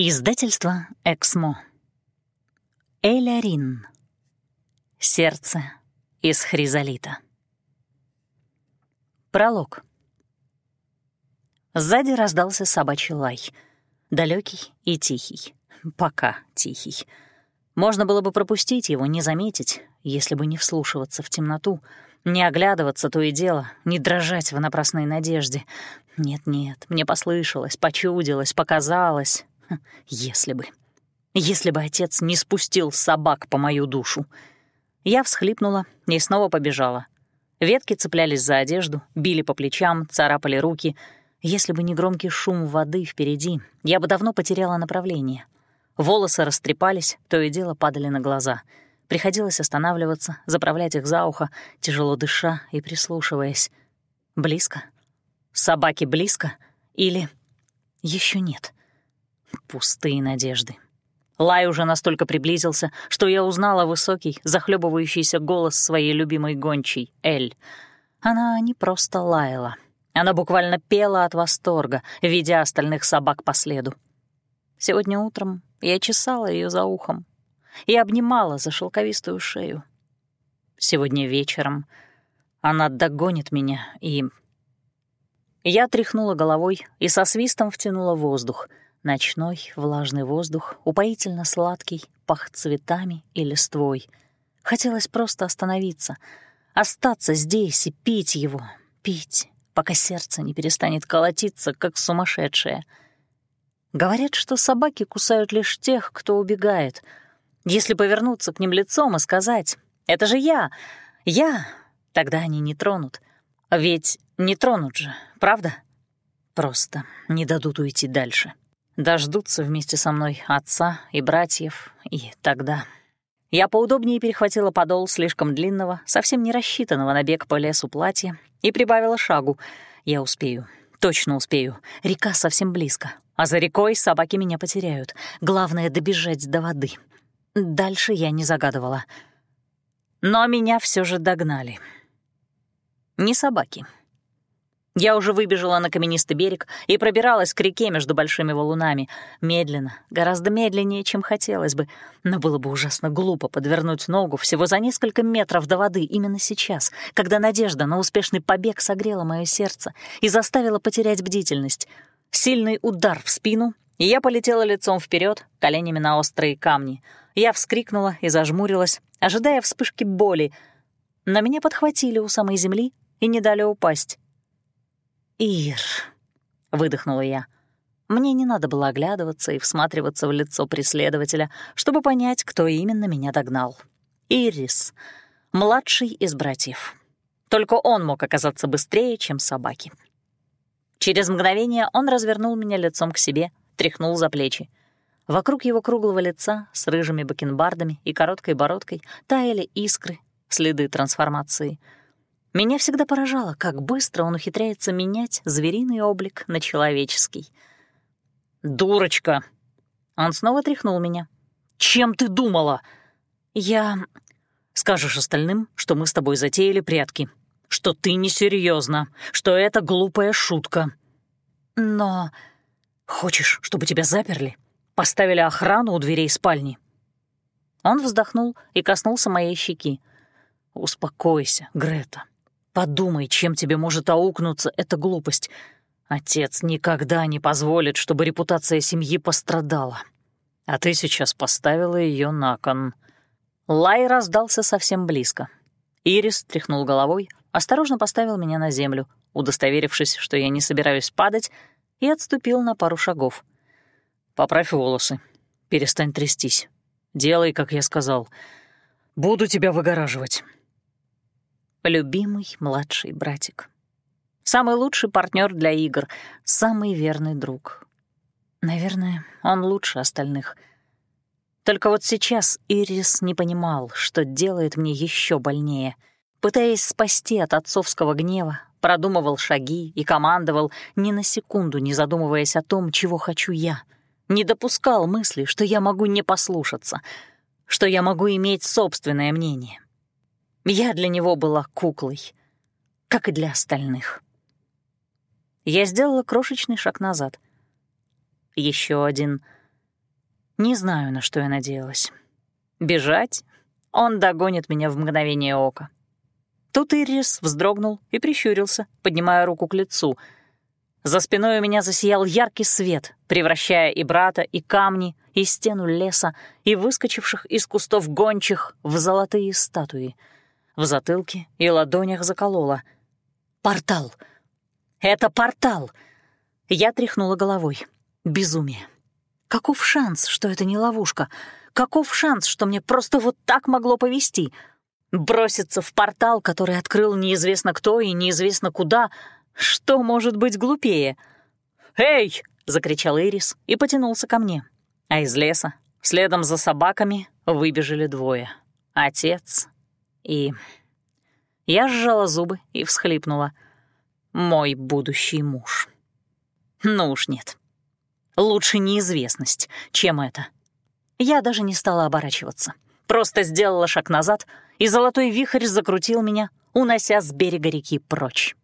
Издательство «Эксмо». Эля Рин. Сердце из хризолита. Пролог. Сзади раздался собачий лай. далекий и тихий. Пока тихий. Можно было бы пропустить его, не заметить, если бы не вслушиваться в темноту, не оглядываться то и дело, не дрожать в напрасной надежде. Нет-нет, мне послышалось, почудилось, показалось, если бы. Если бы отец не спустил собак по мою душу. Я всхлипнула и снова побежала. Ветки цеплялись за одежду, били по плечам, царапали руки. Если бы не громкий шум воды впереди, я бы давно потеряла направление. Волосы растрепались, то и дело падали на глаза. Приходилось останавливаться, заправлять их за ухо, тяжело дыша и прислушиваясь. Близко? Собаки близко? Или еще нет? Пустые надежды. Лай уже настолько приблизился, что я узнала высокий, захлебывающийся голос своей любимой гончей, Эль. Она не просто лаяла. Она буквально пела от восторга, ведя остальных собак по следу. Сегодня утром я чесала ее за ухом и обнимала за шелковистую шею. Сегодня вечером она догонит меня и... Я тряхнула головой и со свистом втянула воздух — Ночной влажный воздух, упоительно сладкий, пах цветами и листвой. Хотелось просто остановиться, остаться здесь и пить его, пить, пока сердце не перестанет колотиться, как сумасшедшее. Говорят, что собаки кусают лишь тех, кто убегает. Если повернуться к ним лицом и сказать «Это же я! Я!», тогда они не тронут. Ведь не тронут же, правда? Просто не дадут уйти дальше дождутся вместе со мной отца и братьев, и тогда... Я поудобнее перехватила подол слишком длинного, совсем не рассчитанного на бег по лесу платья и прибавила шагу. Я успею, точно успею. Река совсем близко, а за рекой собаки меня потеряют. Главное — добежать до воды. Дальше я не загадывала. Но меня все же догнали. Не собаки. Я уже выбежала на каменистый берег и пробиралась к реке между большими валунами. Медленно, гораздо медленнее, чем хотелось бы. Но было бы ужасно глупо подвернуть ногу всего за несколько метров до воды именно сейчас, когда надежда на успешный побег согрела мое сердце и заставила потерять бдительность. Сильный удар в спину, и я полетела лицом вперед, коленями на острые камни. Я вскрикнула и зажмурилась, ожидая вспышки боли. На меня подхватили у самой земли и не дали упасть. «Ир», — выдохнула я. Мне не надо было оглядываться и всматриваться в лицо преследователя, чтобы понять, кто именно меня догнал. Ирис, младший из братьев. Только он мог оказаться быстрее, чем собаки. Через мгновение он развернул меня лицом к себе, тряхнул за плечи. Вокруг его круглого лица с рыжими бакенбардами и короткой бородкой таяли искры, следы трансформации — меня всегда поражало, как быстро он ухитряется менять звериный облик на человеческий. «Дурочка!» Он снова тряхнул меня. «Чем ты думала?» «Я...» «Скажешь остальным, что мы с тобой затеяли прятки, что ты несерьезно, что это глупая шутка». «Но...» «Хочешь, чтобы тебя заперли? Поставили охрану у дверей спальни?» Он вздохнул и коснулся моей щеки. «Успокойся, Грета. Подумай, чем тебе может аукнуться эта глупость. Отец никогда не позволит, чтобы репутация семьи пострадала. А ты сейчас поставила ее на кон. Лай раздался совсем близко. Ирис тряхнул головой, осторожно поставил меня на землю, удостоверившись, что я не собираюсь падать, и отступил на пару шагов. «Поправь волосы. Перестань трястись. Делай, как я сказал. Буду тебя выгораживать» любимый младший братик. Самый лучший партнер для игр, самый верный друг. Наверное, он лучше остальных. Только вот сейчас Ирис не понимал, что делает мне еще больнее. Пытаясь спасти от отцовского гнева, продумывал шаги и командовал, ни на секунду не задумываясь о том, чего хочу я. Не допускал мысли, что я могу не послушаться, что я могу иметь собственное мнение. Я для него была куклой, как и для остальных. Я сделала крошечный шаг назад. Еще один. Не знаю, на что я надеялась. Бежать? Он догонит меня в мгновение ока. Тут Ирис вздрогнул и прищурился, поднимая руку к лицу. За спиной у меня засиял яркий свет, превращая и брата, и камни, и стену леса, и выскочивших из кустов гончих в золотые статуи. В затылке и ладонях заколола. «Портал! Это портал!» Я тряхнула головой. Безумие. Каков шанс, что это не ловушка? Каков шанс, что мне просто вот так могло повести? Броситься в портал, который открыл неизвестно кто и неизвестно куда. Что может быть глупее? «Эй!» — закричал Ирис и потянулся ко мне. А из леса, следом за собаками, выбежали двое. Отец и... Я сжала зубы и всхлипнула. Мой будущий муж. Ну уж нет. Лучше неизвестность, чем это. Я даже не стала оборачиваться. Просто сделала шаг назад, и золотой вихрь закрутил меня, унося с берега реки прочь.